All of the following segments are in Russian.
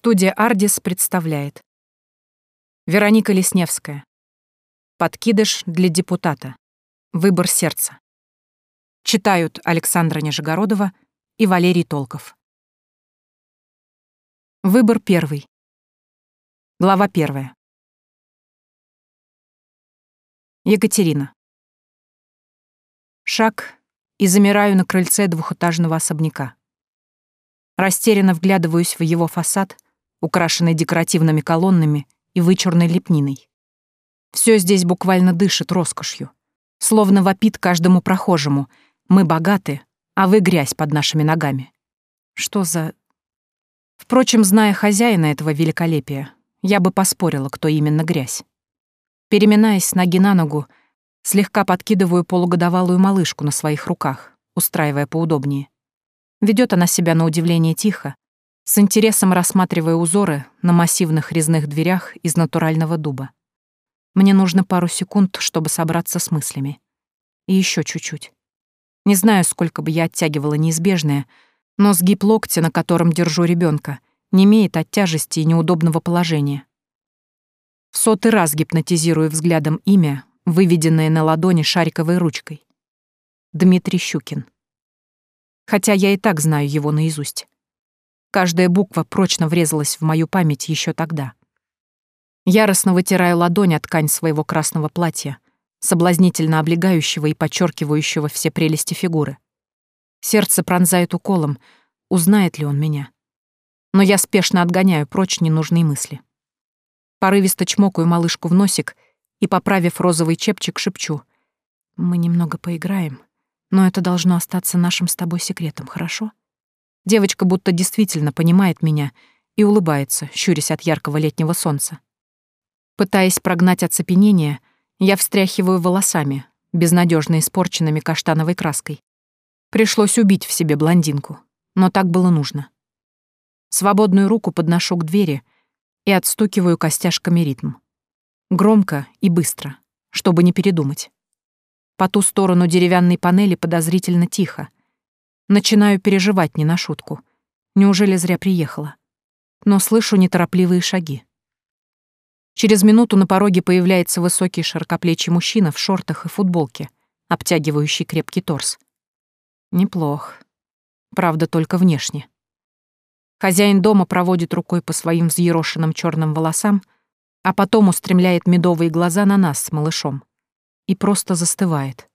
Студия «Ардис» представляет. Вероника Лесневская. Подкидыш для депутата. Выбор сердца. Читают Александра Нижегородова и Валерий Толков. Выбор первый. Глава первая. Екатерина. Шаг и замираю на крыльце двухэтажного особняка. Растерянно вглядываюсь в его фасад — украшенной декоративными колоннами и вычурной лепниной. Все здесь буквально дышит роскошью. Словно вопит каждому прохожему. Мы богаты, а вы грязь под нашими ногами. Что за... Впрочем, зная хозяина этого великолепия, я бы поспорила, кто именно грязь. Переминаясь с ноги на ногу, слегка подкидываю полугодовалую малышку на своих руках, устраивая поудобнее. Ведет она себя на удивление тихо, с интересом рассматривая узоры на массивных резных дверях из натурального дуба. Мне нужно пару секунд, чтобы собраться с мыслями. И еще чуть-чуть. Не знаю, сколько бы я оттягивала неизбежное, но сгиб локтя, на котором держу ребенка, не имеет от тяжести и неудобного положения. В сотый раз гипнотизирую взглядом имя, выведенное на ладони шариковой ручкой. Дмитрий Щукин. Хотя я и так знаю его наизусть. Каждая буква прочно врезалась в мою память еще тогда. Яростно вытираю ладонь от ткань своего красного платья, соблазнительно облегающего и подчеркивающего все прелести фигуры. Сердце пронзает уколом, узнает ли он меня. Но я спешно отгоняю прочь ненужные мысли. Порывисто чмокаю малышку в носик и, поправив розовый чепчик, шепчу. «Мы немного поиграем, но это должно остаться нашим с тобой секретом, хорошо?» Девочка будто действительно понимает меня и улыбается, щурясь от яркого летнего солнца. Пытаясь прогнать оцепенение, я встряхиваю волосами, безнадежно испорченными каштановой краской. Пришлось убить в себе блондинку, но так было нужно. Свободную руку подношу к двери и отстукиваю костяшками ритм. Громко и быстро, чтобы не передумать. По ту сторону деревянной панели подозрительно тихо — Начинаю переживать не на шутку. Неужели зря приехала? Но слышу неторопливые шаги. Через минуту на пороге появляется высокий широкоплечий мужчина в шортах и футболке, обтягивающий крепкий торс. Неплох. Правда, только внешне. Хозяин дома проводит рукой по своим взъерошенным черным волосам, а потом устремляет медовые глаза на нас с малышом. И просто застывает.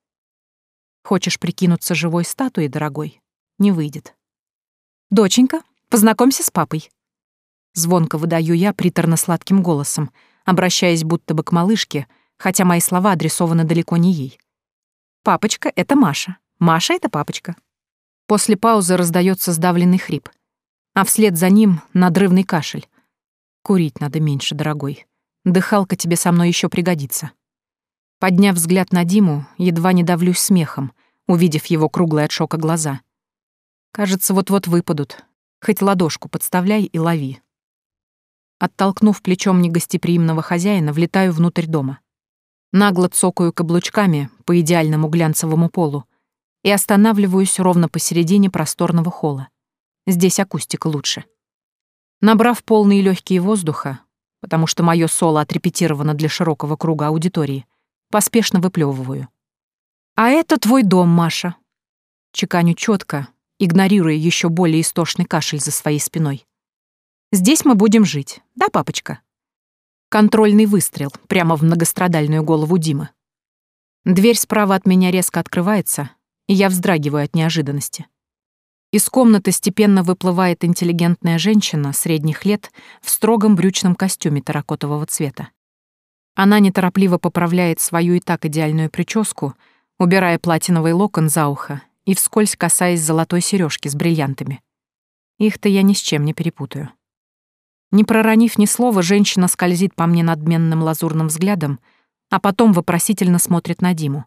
Хочешь прикинуться живой статуей, дорогой? не выйдет. «Доченька, познакомься с папой». Звонко выдаю я приторно-сладким голосом, обращаясь будто бы к малышке, хотя мои слова адресованы далеко не ей. «Папочка — это Маша. Маша — это папочка». После паузы раздается сдавленный хрип, а вслед за ним надрывный кашель. «Курить надо меньше, дорогой. Дыхалка тебе со мной еще пригодится». Подняв взгляд на Диму, едва не давлюсь смехом, увидев его круглые от шока глаза — Кажется, вот-вот выпадут. Хоть ладошку подставляй и лови. Оттолкнув плечом негостеприимного хозяина, влетаю внутрь дома. Нагло цокаю каблучками по идеальному глянцевому полу и останавливаюсь ровно посередине просторного холла. Здесь акустика лучше. Набрав полные легкие воздуха, потому что мое соло отрепетировано для широкого круга аудитории, поспешно выплевываю. «А это твой дом, Маша!» Чеканю четко, игнорируя еще более истошный кашель за своей спиной. «Здесь мы будем жить, да, папочка?» Контрольный выстрел прямо в многострадальную голову Димы. Дверь справа от меня резко открывается, и я вздрагиваю от неожиданности. Из комнаты степенно выплывает интеллигентная женщина средних лет в строгом брючном костюме терракотового цвета. Она неторопливо поправляет свою и так идеальную прическу, убирая платиновый локон за ухо и вскользь касаясь золотой сережки с бриллиантами. Их-то я ни с чем не перепутаю. Не проронив ни слова, женщина скользит по мне надменным лазурным взглядом, а потом вопросительно смотрит на Диму.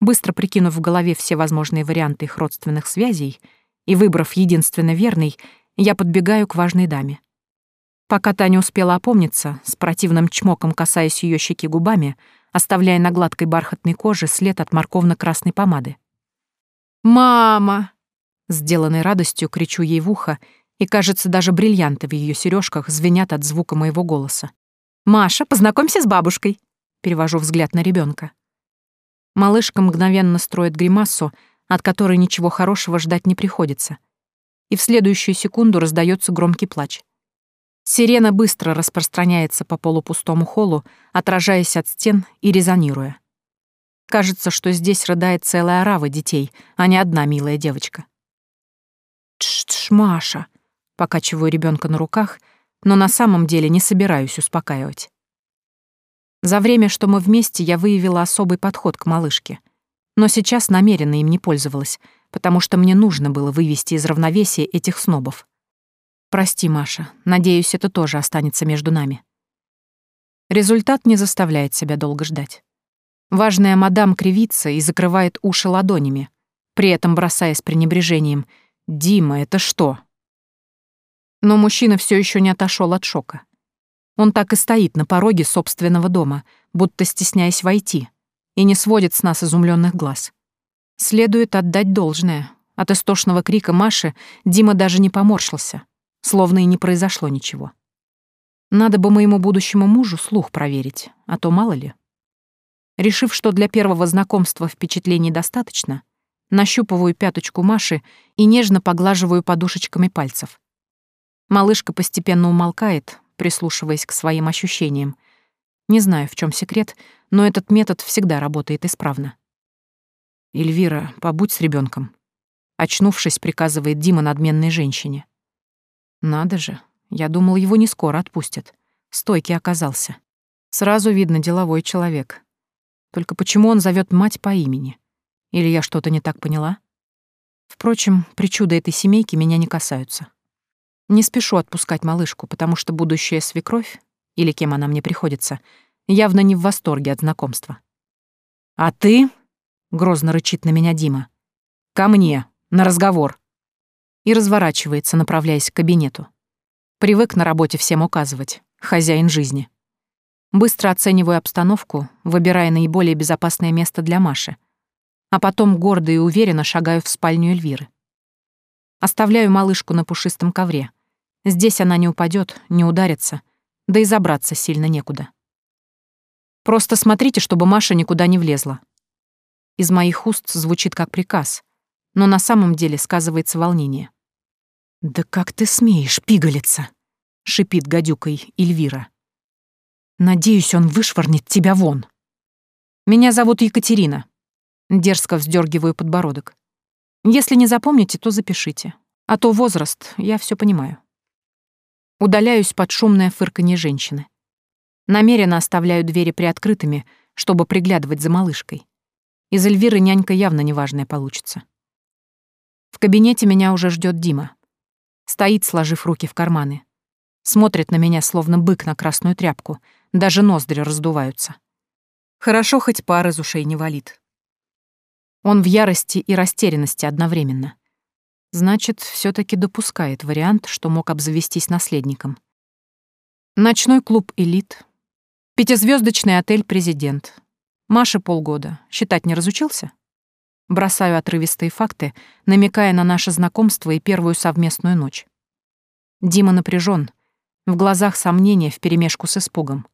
Быстро прикинув в голове все возможные варианты их родственных связей и выбрав единственно верный, я подбегаю к важной даме. Пока Таня успела опомниться, с противным чмоком касаясь ее щеки губами, оставляя на гладкой бархатной коже след от морковно-красной помады. «Мама!» Сделанной радостью кричу ей в ухо, и, кажется, даже бриллианты в ее сережках звенят от звука моего голоса. «Маша, познакомься с бабушкой!» Перевожу взгляд на ребенка. Малышка мгновенно строит гримасу, от которой ничего хорошего ждать не приходится. И в следующую секунду раздается громкий плач. Сирена быстро распространяется по полупустому холлу, отражаясь от стен и резонируя. Кажется, что здесь рыдает целая орава детей, а не одна милая девочка. «Тш-тш, Маша!» — покачиваю ребенка на руках, но на самом деле не собираюсь успокаивать. За время, что мы вместе, я выявила особый подход к малышке. Но сейчас намеренно им не пользовалась, потому что мне нужно было вывести из равновесия этих снобов. Прости, Маша, надеюсь, это тоже останется между нами. Результат не заставляет себя долго ждать. Важная мадам кривится и закрывает уши ладонями, при этом бросаясь пренебрежением «Дима, это что?» Но мужчина все еще не отошел от шока. Он так и стоит на пороге собственного дома, будто стесняясь войти, и не сводит с нас изумленных глаз. Следует отдать должное. От истошного крика Маши Дима даже не поморщился, словно и не произошло ничего. Надо бы моему будущему мужу слух проверить, а то мало ли. Решив, что для первого знакомства впечатлений достаточно, нащупываю пяточку Маши и нежно поглаживаю подушечками пальцев. Малышка постепенно умолкает, прислушиваясь к своим ощущениям. Не знаю, в чем секрет, но этот метод всегда работает исправно. «Эльвира, побудь с ребенком, очнувшись, приказывает Дима надменной женщине. «Надо же, я думал, его не скоро отпустят. Стойкий оказался. Сразу видно деловой человек, только почему он зовет мать по имени? Или я что-то не так поняла? Впрочем, причуды этой семейки меня не касаются. Не спешу отпускать малышку, потому что будущая свекровь, или кем она мне приходится, явно не в восторге от знакомства. «А ты?» — грозно рычит на меня Дима. «Ко мне, на разговор!» И разворачивается, направляясь к кабинету. Привык на работе всем указывать, хозяин жизни. Быстро оцениваю обстановку, выбирая наиболее безопасное место для Маши. А потом гордо и уверенно шагаю в спальню Эльвиры. Оставляю малышку на пушистом ковре. Здесь она не упадет, не ударится, да и забраться сильно некуда. Просто смотрите, чтобы Маша никуда не влезла. Из моих уст звучит как приказ, но на самом деле сказывается волнение. «Да как ты смеешь, пигалица!» — шипит гадюкой Эльвира. Надеюсь, он вышвырнет тебя вон. Меня зовут Екатерина. Дерзко вздергиваю подбородок. Если не запомните, то запишите. А то возраст, я все понимаю. Удаляюсь под шумное фырканье женщины. Намеренно оставляю двери приоткрытыми, чтобы приглядывать за малышкой. Из Эльвиры нянька явно неважная получится. В кабинете меня уже ждет Дима. Стоит, сложив руки в карманы. Смотрит на меня, словно бык на красную тряпку — даже ноздри раздуваются. Хорошо, хоть пар из ушей не валит. Он в ярости и растерянности одновременно. Значит, все таки допускает вариант, что мог обзавестись наследником. Ночной клуб «Элит», пятизвездочный отель «Президент», Маше полгода. Считать не разучился? Бросаю отрывистые факты, намекая на наше знакомство и первую совместную ночь. Дима напряжен, в глазах сомнения вперемешку с испугом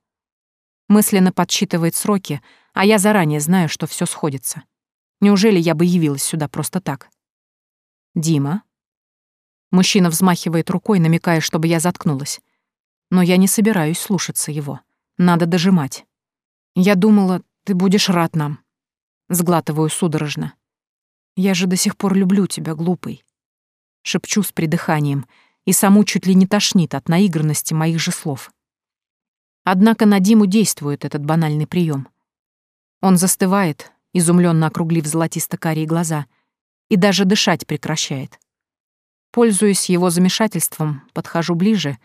мысленно подсчитывает сроки, а я заранее знаю, что все сходится. Неужели я бы явилась сюда просто так? «Дима?» Мужчина взмахивает рукой, намекая, чтобы я заткнулась. Но я не собираюсь слушаться его. Надо дожимать. «Я думала, ты будешь рад нам». Сглатываю судорожно. «Я же до сих пор люблю тебя, глупый». Шепчу с придыханием, и саму чуть ли не тошнит от наигранности моих же слов. Однако на Диму действует этот банальный прием. Он застывает, изумленно округлив золотисто-карие глаза, и даже дышать прекращает. Пользуясь его замешательством, подхожу ближе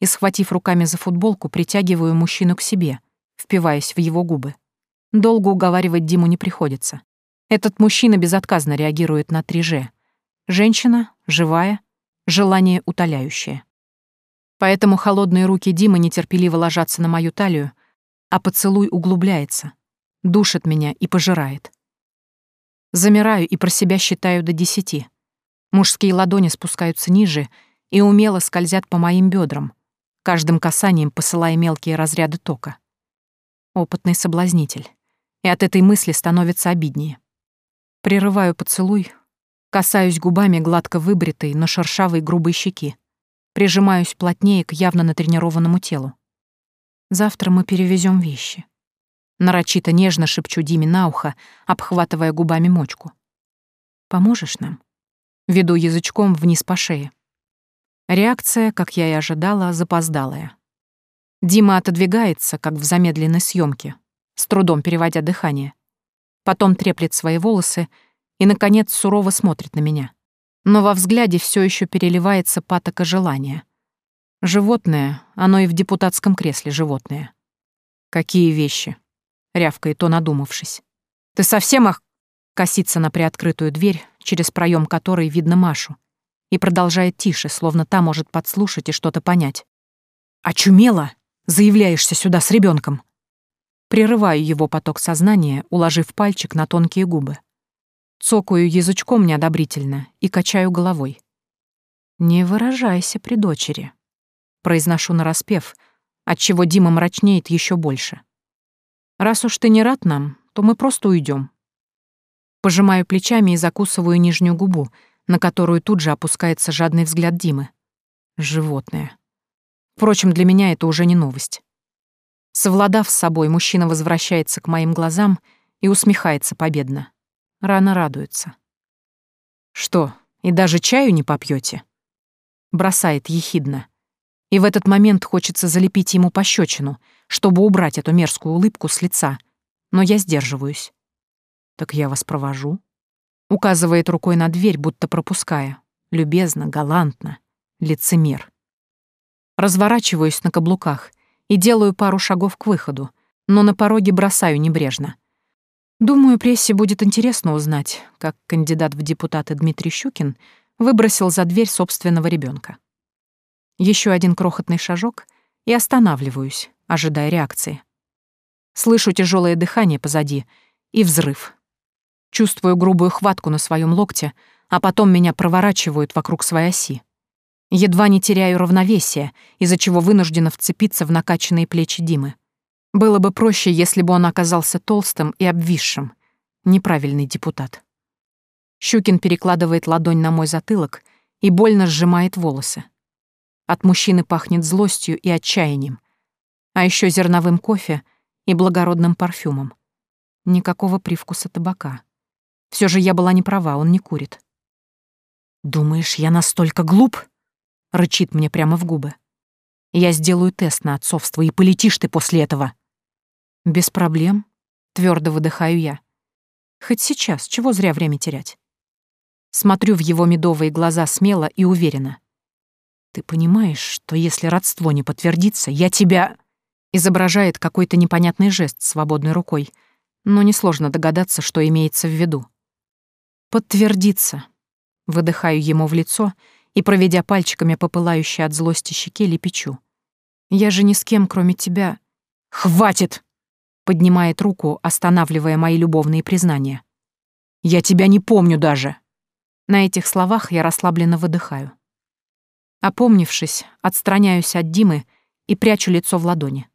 и, схватив руками за футболку, притягиваю мужчину к себе, впиваясь в его губы. Долго уговаривать Диму не приходится. Этот мужчина безотказно реагирует на 3G. Женщина, живая, желание утоляющее. Поэтому холодные руки Димы нетерпеливо ложатся на мою талию, а поцелуй углубляется, душит меня и пожирает. Замираю и про себя считаю до десяти. Мужские ладони спускаются ниже и умело скользят по моим бедрам, каждым касанием посылая мелкие разряды тока. Опытный соблазнитель. И от этой мысли становится обиднее. Прерываю поцелуй, касаюсь губами гладко выбритой, но шершавой грубой щеки, прижимаюсь плотнее к явно натренированному телу. «Завтра мы перевезем вещи». Нарочито нежно шепчу Диме на ухо, обхватывая губами мочку. «Поможешь нам?» Веду язычком вниз по шее. Реакция, как я и ожидала, запоздалая. Дима отодвигается, как в замедленной съемке, с трудом переводя дыхание. Потом треплет свои волосы и, наконец, сурово смотрит на меня но во взгляде все еще переливается патока желания. Животное, оно и в депутатском кресле животное. Какие вещи? Рявкает то, надумавшись. Ты совсем ох... Косится на приоткрытую дверь, через проем которой видно Машу, и продолжает тише, словно та может подслушать и что-то понять. «Очумела? Заявляешься сюда с ребенком. Прерываю его поток сознания, уложив пальчик на тонкие губы. Цокаю язычком неодобрительно и качаю головой. «Не выражайся при дочери», — произношу нараспев, отчего Дима мрачнеет еще больше. «Раз уж ты не рад нам, то мы просто уйдем. Пожимаю плечами и закусываю нижнюю губу, на которую тут же опускается жадный взгляд Димы. Животное. Впрочем, для меня это уже не новость. Совладав с собой, мужчина возвращается к моим глазам и усмехается победно. Рано радуется. «Что, и даже чаю не попьете? Бросает ехидно. И в этот момент хочется залепить ему пощечину, чтобы убрать эту мерзкую улыбку с лица, но я сдерживаюсь. «Так я вас провожу», — указывает рукой на дверь, будто пропуская. Любезно, галантно, лицемер. Разворачиваюсь на каблуках и делаю пару шагов к выходу, но на пороге бросаю небрежно. Думаю, прессе будет интересно узнать, как кандидат в депутаты Дмитрий Щукин выбросил за дверь собственного ребенка. Еще один крохотный шажок и останавливаюсь, ожидая реакции. Слышу тяжелое дыхание позади и взрыв. Чувствую грубую хватку на своем локте, а потом меня проворачивают вокруг своей оси. Едва не теряю равновесие, из-за чего вынуждена вцепиться в накачанные плечи Димы. Было бы проще, если бы он оказался толстым и обвисшим. Неправильный депутат. Щукин перекладывает ладонь на мой затылок и больно сжимает волосы. От мужчины пахнет злостью и отчаянием. А еще зерновым кофе и благородным парфюмом. Никакого привкуса табака. Все же я была не права, он не курит. «Думаешь, я настолько глуп?» — рычит мне прямо в губы. «Я сделаю тест на отцовство, и полетишь ты после этого!» Без проблем, твердо выдыхаю я. Хоть сейчас, чего зря время терять. Смотрю в его медовые глаза смело и уверенно. Ты понимаешь, что если родство не подтвердится, я тебя изображает какой-то непонятный жест свободной рукой, но несложно догадаться, что имеется в виду. «Подтвердится», — выдыхаю ему в лицо и, проведя пальчиками попылающей от злости щеке, лепечу. «Я же ни с кем, кроме тебя...» «Хватит!» поднимает руку, останавливая мои любовные признания. «Я тебя не помню даже!» На этих словах я расслабленно выдыхаю. Опомнившись, отстраняюсь от Димы и прячу лицо в ладони.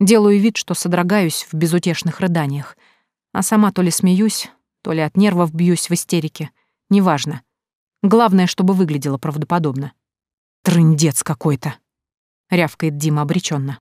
Делаю вид, что содрогаюсь в безутешных рыданиях, а сама то ли смеюсь, то ли от нервов бьюсь в истерике. Неважно. Главное, чтобы выглядело правдоподобно. «Трындец какой-то!» — рявкает Дима обреченно.